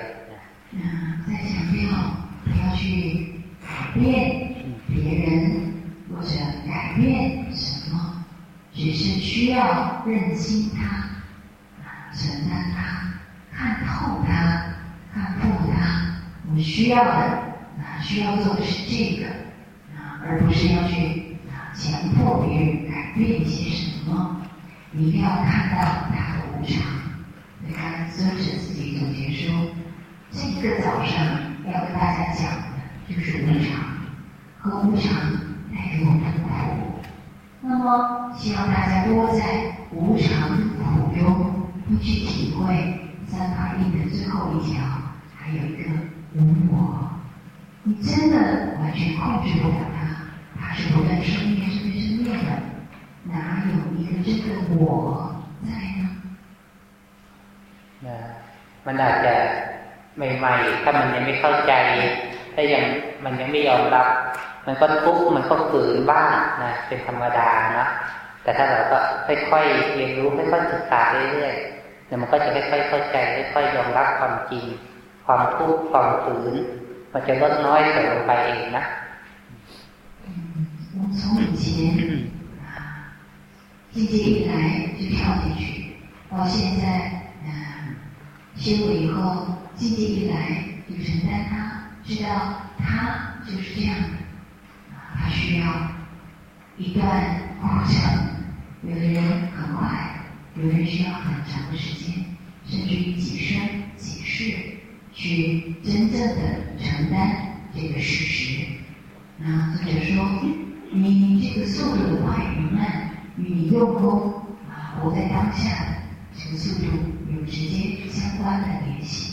นะ
在强调不要去改变别人或者改变什么，只是需要认清它，承担它，看透它，看破它。我需要的啊，需要做的是这个啊，而不是要去啊强迫别人改变一些什么。你一定要看到它的无常。你看，孙子自己总结说，这个早上要跟大家讲的就是无常，和无常带给我们的苦。那么，希望大家多在无常苦中，多去体会三法印的最后一条，还有一个无我。你真的完全控制不了它，它是不断生灭、生灭、生灭的，哪有一个真的我在呢？
นะมันอาจจะ ใหม่ๆถ้ามันยังไม่เข้าใจถ้ายังมันยังไม่ยอมรับ มันก็ทุกข์มันก็ฝืนบ้างนะเป็นธรรมดานะแต่ถ้าเราก็ค่อยๆเรียนรู้ค่อยๆศึกษาเรื่อยๆเนี่ยมันก็จะค่อยๆเข้าใจค่อยๆยอมรับความจริง ความทุกข์ความฝืนมันจะลดน้อยถอยลงไปเองนะ
从以前境界一来就跳进去，到现在，嗯，修了以后， 境界一来就承担他，知道他就是这样的，他需要一段过程，有的人很快，有的人需要很长的时间，甚至于几生几世。去真正的承担这个事实。那作者说，你这个速度的快与慢，与你用功啊活在当下这个速度有直接相关的联系。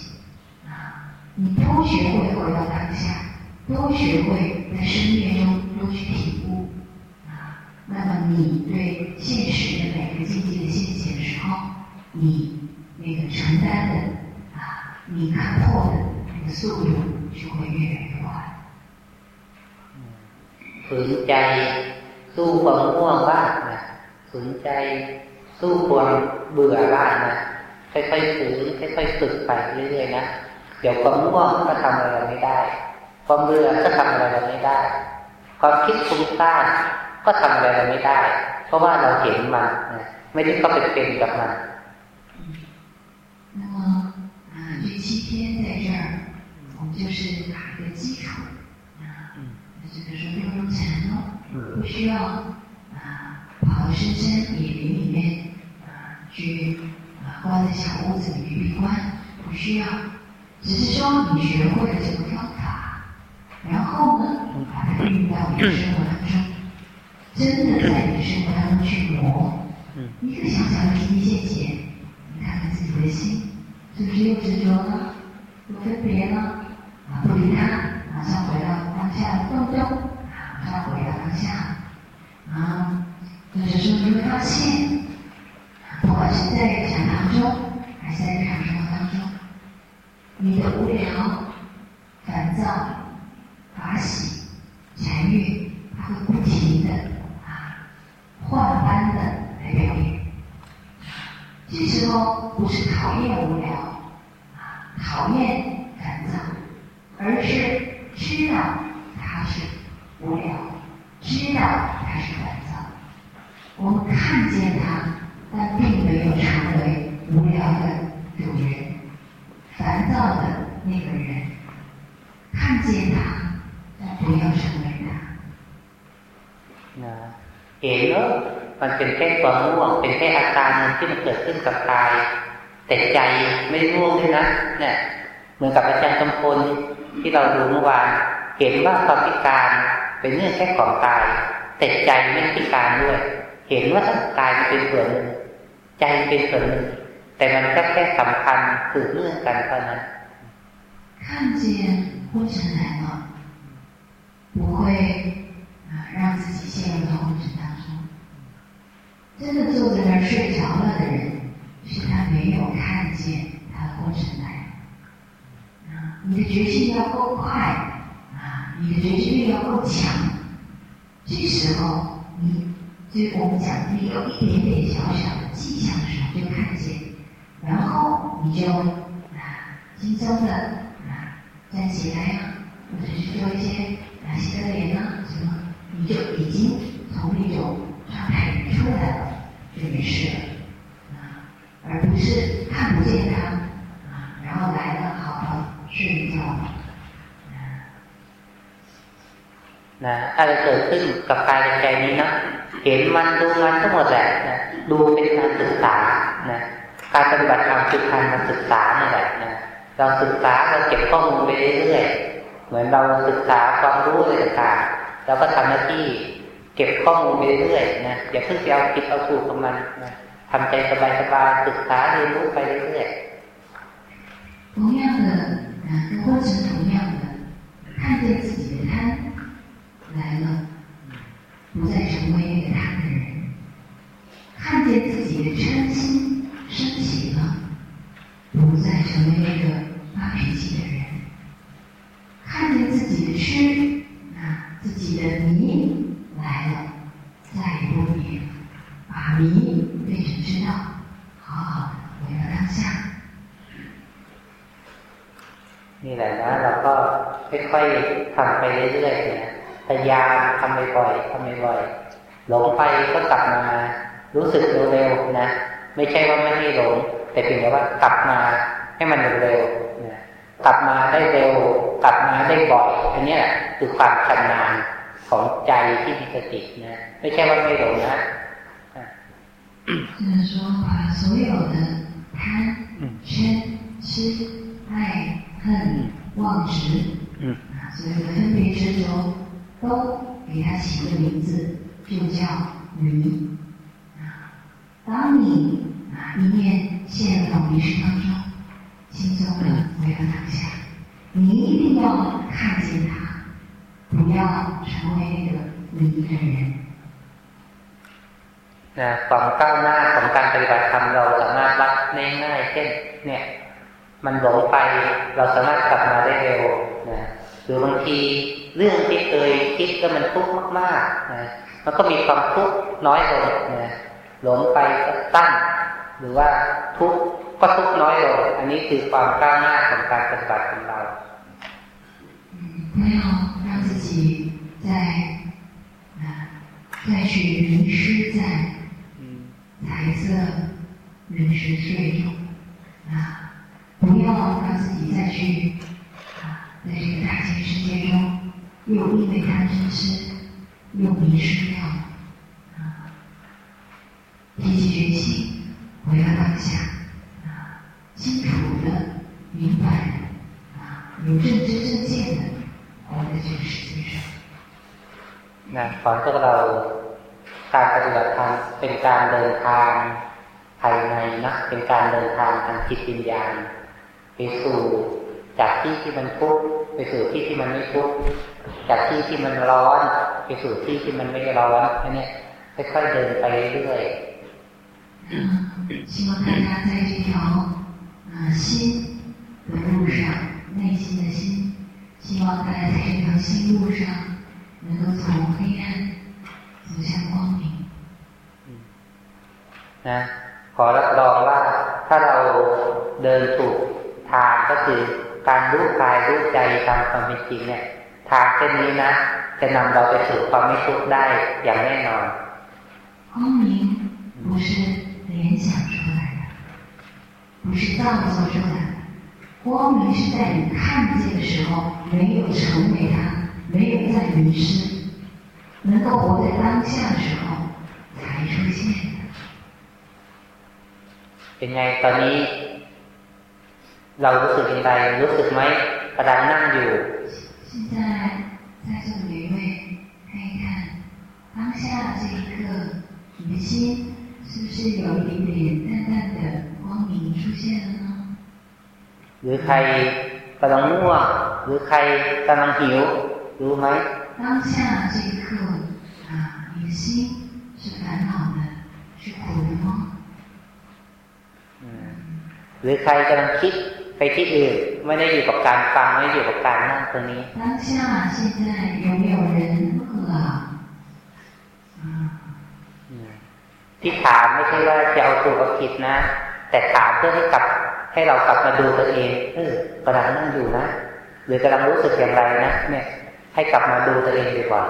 啊，你多学会回到当下，多学会在生命中多去体悟啊，那么你对现实的每个境界的现前的时候，你那个承担的。你看破的那个速度就会越来越快。
ฝืนใจสู้ความง่วงบ้างนะฝืนใจสู้ความเบื่อบ้างนะค่อยๆฝืนค่อยๆฝึกไปเรื่อยๆนะ เดี๋ยวความง่วงก็ทำอะไรเราไม่ได้ ความเบื่อก็ทำอะไรเราไม่ได้ ความคิดฟุ้งซ่านก็ทำอะไรเราไม่ได้ เพราะว่าเราเห็นมันนะไม่ได้เข้าไปเป็นกับมัน
就是打一个基础啊，这个说六中禅哦，不需要啊跑到深山野林里面啊去啊关在小屋子里面闭关，不需要， 只是说你学会了这个方法，然后呢，把它运用到你的生活当中，真的在你的生活当中去磨。一个小小的提提现前，你看看自己的心是不是又执着了，又分别了？不理他，马上回到当下的动动，马上回到当下。啊，就是说你会发现，不管是在讲堂中，还是在日常生活当中，你的无聊、烦躁、法喜、禅悦，它会不停的啊换班的来表演。这时候不是讨厌无聊，啊，讨厌烦躁。而是知道它是无聊，知道它是烦躁。我们看见它，但并没有成为无聊的主人、那个人。看见它，但不要成为它。
นะเห็นว่ามันเป็นแค่ความง่วงเป็นแค่อาการหนึ่งที่มันเกิดขึ้นกับกาย แต่ใจไม่ง่วงด้วยนะเนี่ยเหมือนกับอาจารย์กำพลที่เราดูเมื่อวานเห็นว่าความพิการเป็นเรื่องแค่ของกายแต่ใจไม่พิการด้วย เห็นว่ากายมันเป็นส่วนหนึ่งใจเป็นส่วนหนึ่งแต่มันก็แค่สำคัญคือเรื่องกันเท่านั้น
看见昏沉来了，不会啊让自己陷入到昏沉当中。真的坐在那儿睡着了的人，是他没有看见他的昏沉来。啊，你的决心要够快啊，你的决心力要够强。这时候，你就我们讲，你有一点点小小的迹象的时候，就看见，然后你就啊，轻松的站起来呀，或者是做一些啊洗个脸啊什么，你就已经从那种状态里出来了，就没事了啊，而不是看不见它啊，然后来了好好睡一觉。
นะอะไรเกิดขึ้นกับกายใจนี้นะเห็นมันดูมันทั้งหมดแหละนะดูเป็นการศึกษานะการปฏิบัติธรรมคือการมาศึกษานี่แหละนะ เราศึกษาเราเก็บข้อมูลไปเรื่อยๆเหมือนเราศึกษาความรู้อะไรต่างๆเราก็ทำหน้าที่เก็บข้อมูลไปเรื่อยๆนะอย่าเพิ่งไปเอาผิดเอาถูกกับมันนะทำใจสบายๆศึกษาเรียนรู้ไปเรื่อย
ๆ同样的啊，跟过
หลงไปก็กลับมา รู้สึกเร็วๆนะ ไม่ใช่ว่าไม่ให้หลง แต่เพียงแต่ว่ากลับมาให้มันเร็วๆนะกลับมาได้เร็ว กลับมาได้บ่อย อันนี้คือความชำนาญของใจที่มีสตินะ ไม่ใช่ว่าไม่หลงนะ
就是说，把所有的贪、嗔、痴、爱、恨、妄执所有的分别执着，都给它起个名字， 就叫迷。啊，当你啊一念陷入到迷失当中，轻松的回到当下，你一定要看见它，不要成为那个迷的人。
นะความก้าวหน้าของการปฏิบัติธรรมเราสามารถวัดง่ายๆเช่นเนี่ยมันหลงไปเราสามารถกลับมาได้เร็วนะหรือบางทีเรื่องที่เคยคิดก็มันทุกข์มากๆนะ มันก็มีความทุกข์น้อยลงนะหลงไปก็ตั้งหรือว่าทุกข์ก็ทุกข์น้อยลงอันนี้คือความก้าวหน้าของการปฏิบัติของเรา
不要让自己在啊再去迷失在财色人食睡中啊，不要让自己再去在这个大千世界中，又因为贪嗔痴， 又迷失掉了啊！提起决心，回到当下啊，清楚的、明白的啊，有认知正见的活在这个世界上。
นะสอนพวกเราการปฏิบัติธรรมเป็นการเดินทางภายในนะเป็นการเดินทางทางจิตวิญญาณไปสู่จากที่ที่มันทุกข์ไปสู่ที่ที่มันไม่ทุกข์จากที่ที่มันร้อนไป สู่ที่ที่มันไม่ร้อนอันนี้ค่อยๆเดินไปเรื่อย
希望大家在这条啊心的路上，内心的心，希望大家在这条心路上能够从黑暗走向光明。
นะขอรับรองว่าถ้าเราเดินถูกทางก็คือการรู้กายรู้ใจตามความเป็นจริงเนี่ยทางเส้นนี้นะ จ จะนำเราไปสู่ความไม่ทุกข์ได้อย่างแน่นอน
光明不是联想出来的，不是造作出来的。光明是在你看见的时候没有成为它，没有在迷失，能够活在当下的时候才出现的。
เป็นไงตอนนี้ เรารู้สึกยังไงรู้สึกไหมกำลังนั่งอยู่
现在在座的每位看一看当 下这一刻你的心是不是有一点点淡淡的光明出现了呢
หรือใครกำลังง่วงหรือใครกำลังหิวรู้ไหม
当下这一刻啊你的心是烦恼的是苦的吗
หรือใครกำลังคิดไปที่อื่นไม่ได้อยู่กับการฟังไม่อยู่กับการนั่งตรงนี้
当下现在有没有人
ที่ถามไม่ใช่ว่าจะเอาถูกเอาผิดนะ แต่ถามเพื่อให้กลับ ให้เรากลับมาดูตัวเองเออกำลังนั่งอยู่นะหรือกำลังรู้สึกอย่างไรนะเนี่ย ให้กลับมาดูตัวเองดีกว่า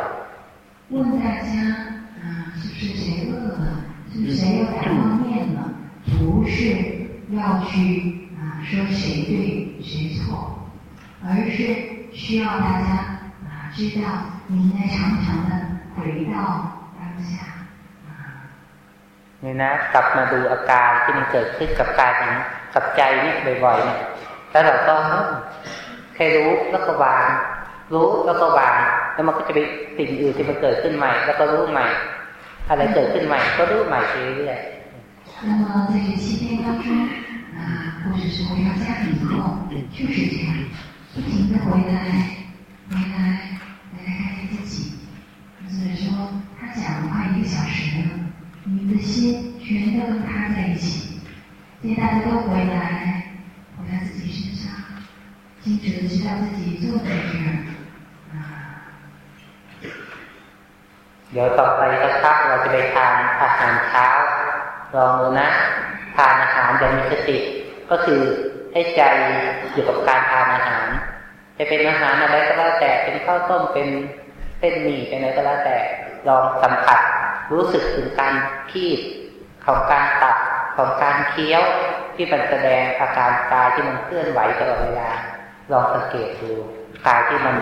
问大家啊，是不是谁饿了？是不是谁又来方面了？不是要去啊说谁对谁错，而是需要大家啊知道，你应该常常的回到当下。
นี่นะกลับมาดูอาการที่มันเกิดขึ้นกับกายของกับใจนี่บ่อยๆเนี่ยแล้วเราก็แค่รู้แล้วก็วางรู้แล้วก็วางแล้วมันก็จะไปสิ่งอื่นที่มันเกิดขึ้นใหม่ แล้วก็รู้ใหม่ อะไรเกิดขึ้นใหม่ ก็รู้ใหม่เรื่อยๆ
那么在这七天当中，啊，或者是回到家里以后，就是这样，不停的回来，回来，来看见自己。或者说，他讲了快一个小时了， 你的心全都跟他在一起。现在大家都回来，回到自己身上，清楚的知道自己坐在这儿，啊。
เดี๋ยวต่อไปสักพักเราจะไปทานอาหารเช้าลองดูนะทานอาหารอย่างมีสติ ก็คือให้ใจอยู่กับการทานอาหาร จะเป็นอาหารอะไรก็แล้วแต่เป็นข้าวต้มเป็นเส้นหมี่เป็นอะไรก็แล้วแต่ลองสัมผัส รู้สึกถึงการคีบของการตัดของการเคี้ยวที่มันแสดงอาการกายที่มันเคลื่อนไหวตลอดเวลาลองสังเกตดูกายที่มัน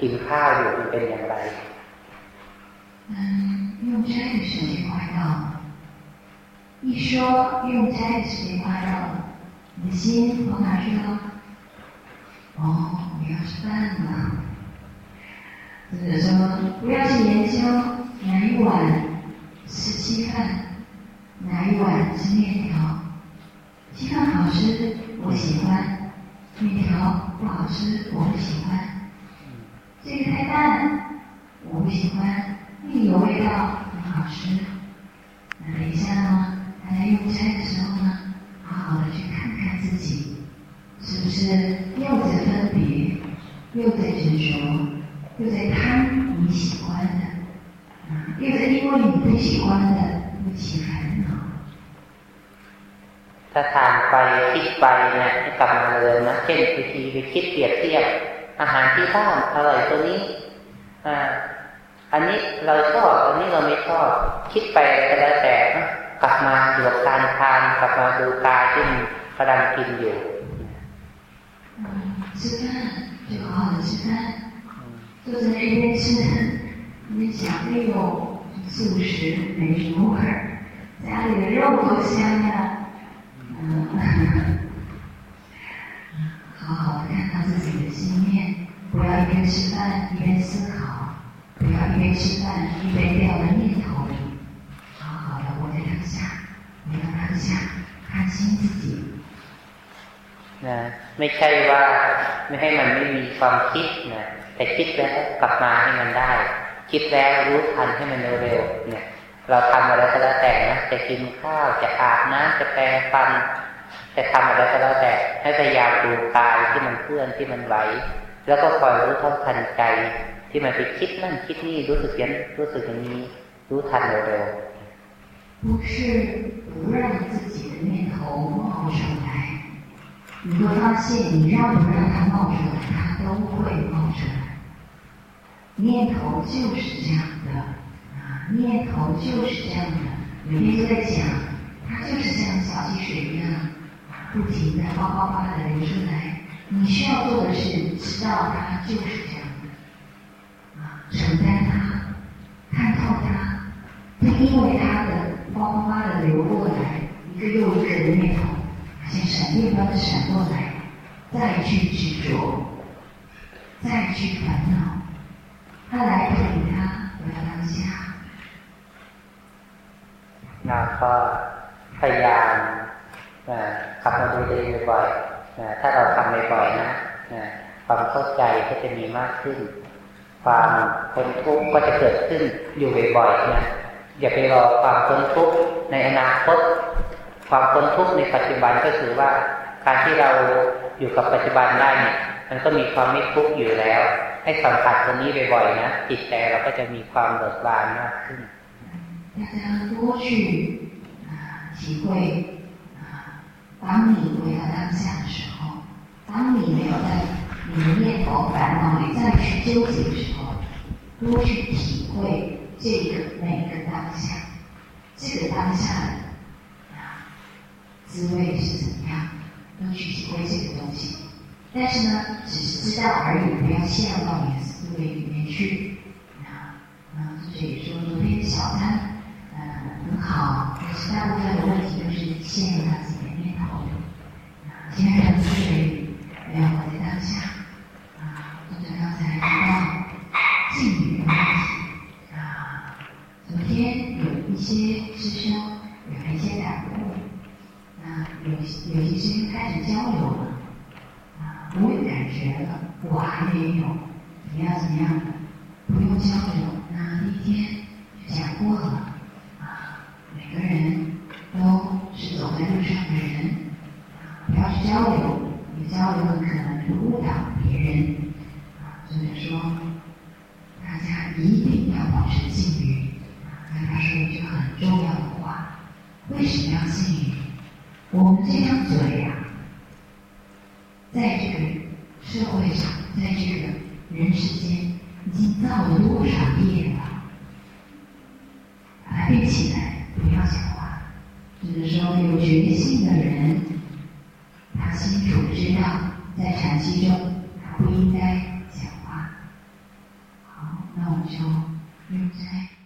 กินข้าวอยู่มันเป็นอย่างไร
嗯，用这个时间快到。一说用斋的时间快到了，你的心跑哪去了？哦，我要吃饭了。或者说，不要去研究哪一碗 是稀饭，哪一碗是面条。稀饭好吃，我喜欢；面条不好吃，我不喜欢。这个太淡，我不喜欢；那个有味道，很好吃。那等一下呢？大家用餐的时候呢，好好的去看看自己，是不是又在分别，又在执着，又在贪你喜欢的， 啊，又在因为你不喜欢的不起烦恼。
ถ้าทานไปคิดไปเนี่ยให้กลับมาเลยนะเช่นบางทีไปคิดเปรียบเทียบอาหารที่บ้านอร่อยตัวนี้อ่าอันนี้เราชอบอันนี้เราไม่ชอบคิดไปก็แล้วแต่นะกลับมาอยู่กับการทานกลับมาดูกายที่มันกำลังกินอยู่
吃饭就好好的吃饭，坐在那边吃， 你想，哎呦，素食没什么味儿，家里的肉多香呀，嗯，好好的看到自己的心念，不要一边吃饭一边思考，不要一边吃饭一边掉了念头。
นะไม่ใช่ว่าไม่ให้มันไม่มีความคิดนะแต่คิดแล้วกลับมาให้มันได้ คิดแล้วรู้ทันให้มันเร็วๆเนี่ย เราทำอะไรก็แล้วแต่นะจะกินข้าวจะอาบน้ำจะแปรงฟันจะทำอะไรก็แล้วแต่ให้พยายามดูกายที่มันเคลื่อนที่มันไหวแล้วก็คอยรู้เท่าทันใจ ที่มันไปคิดนั่นคิดนี่รู้สึกยันรู้สึกอย่างนี้ รู้ทันเร็วๆ
不是不让自己的念头冒出来，你会发现，你让不让它冒出来，它都会冒出来。 念头就是这样的啊，念头就是这样的，每天都在想，它就是像小溪水一样，不停的哗哗哗的流出来。你需要做的是知道它就是这样的，啊，承担它，看透它，不因为它的哗哗哗的流过来，一个又一个的念头，像闪电般的闪过来，再去执着，再去烦恼。他来陪他回到当下。
นะก็พยายามขับมาดูตัวเองบ่อยๆถ้าเราทำบ่อยๆนะความเข้าใจก็จะมีมากขึ้น ความพ้นทุกข์ก็จะเกิดขึ้นอยู่บ่อยๆนะอย่าไปรอความพ้นทุกข์ในอนาคต ความพ้นทุกข์ในปัจจุบันก็คือว่า การที่เราอยู่กับปัจจุบันได้เนี่ยมันก็มีความไม่ทุกข์อยู่แล้ว ให้สัมผัสตรงนี้บ่อยๆนะจิตใจเราก็จะมีความเบิกบานมากขึ้น
大家多去啊体会啊，当你回到当下的时候，当你没有在你的念头烦恼里再去纠结的时候，多去体会这个每个当下，这个当下的啊滋味是怎么样，多去体会这个东西。 但是呢，只是知道而已，不要陷入到你的思维里面去。啊，啊，所以说昨天的小丹，呃，很好，但是大部分的问题都是陷入到自己的念头。啊，今天的思维不要活在当下。啊，或者刚才提到敬语的问题。啊，昨天有一些师兄有了一些感悟。啊，有有些师兄开始交流了。我有感觉了，我还没有，怎么样怎么样的，不用交流。那一天就讲过了，啊，每个人都是走在路上的人，不要去交流，你交流很可能会误导别人，啊，所以说大家一定要保持敬语。那他说一句很重要的话，为什么要敬语？我们这张嘴呀。在这个社会上，在这个人世间，已经造了多少业了？把它闭起来，不要讲话。有的时候，有觉性的人，他清楚知道，在禅期中，他不应该讲话。好，那我们就用在。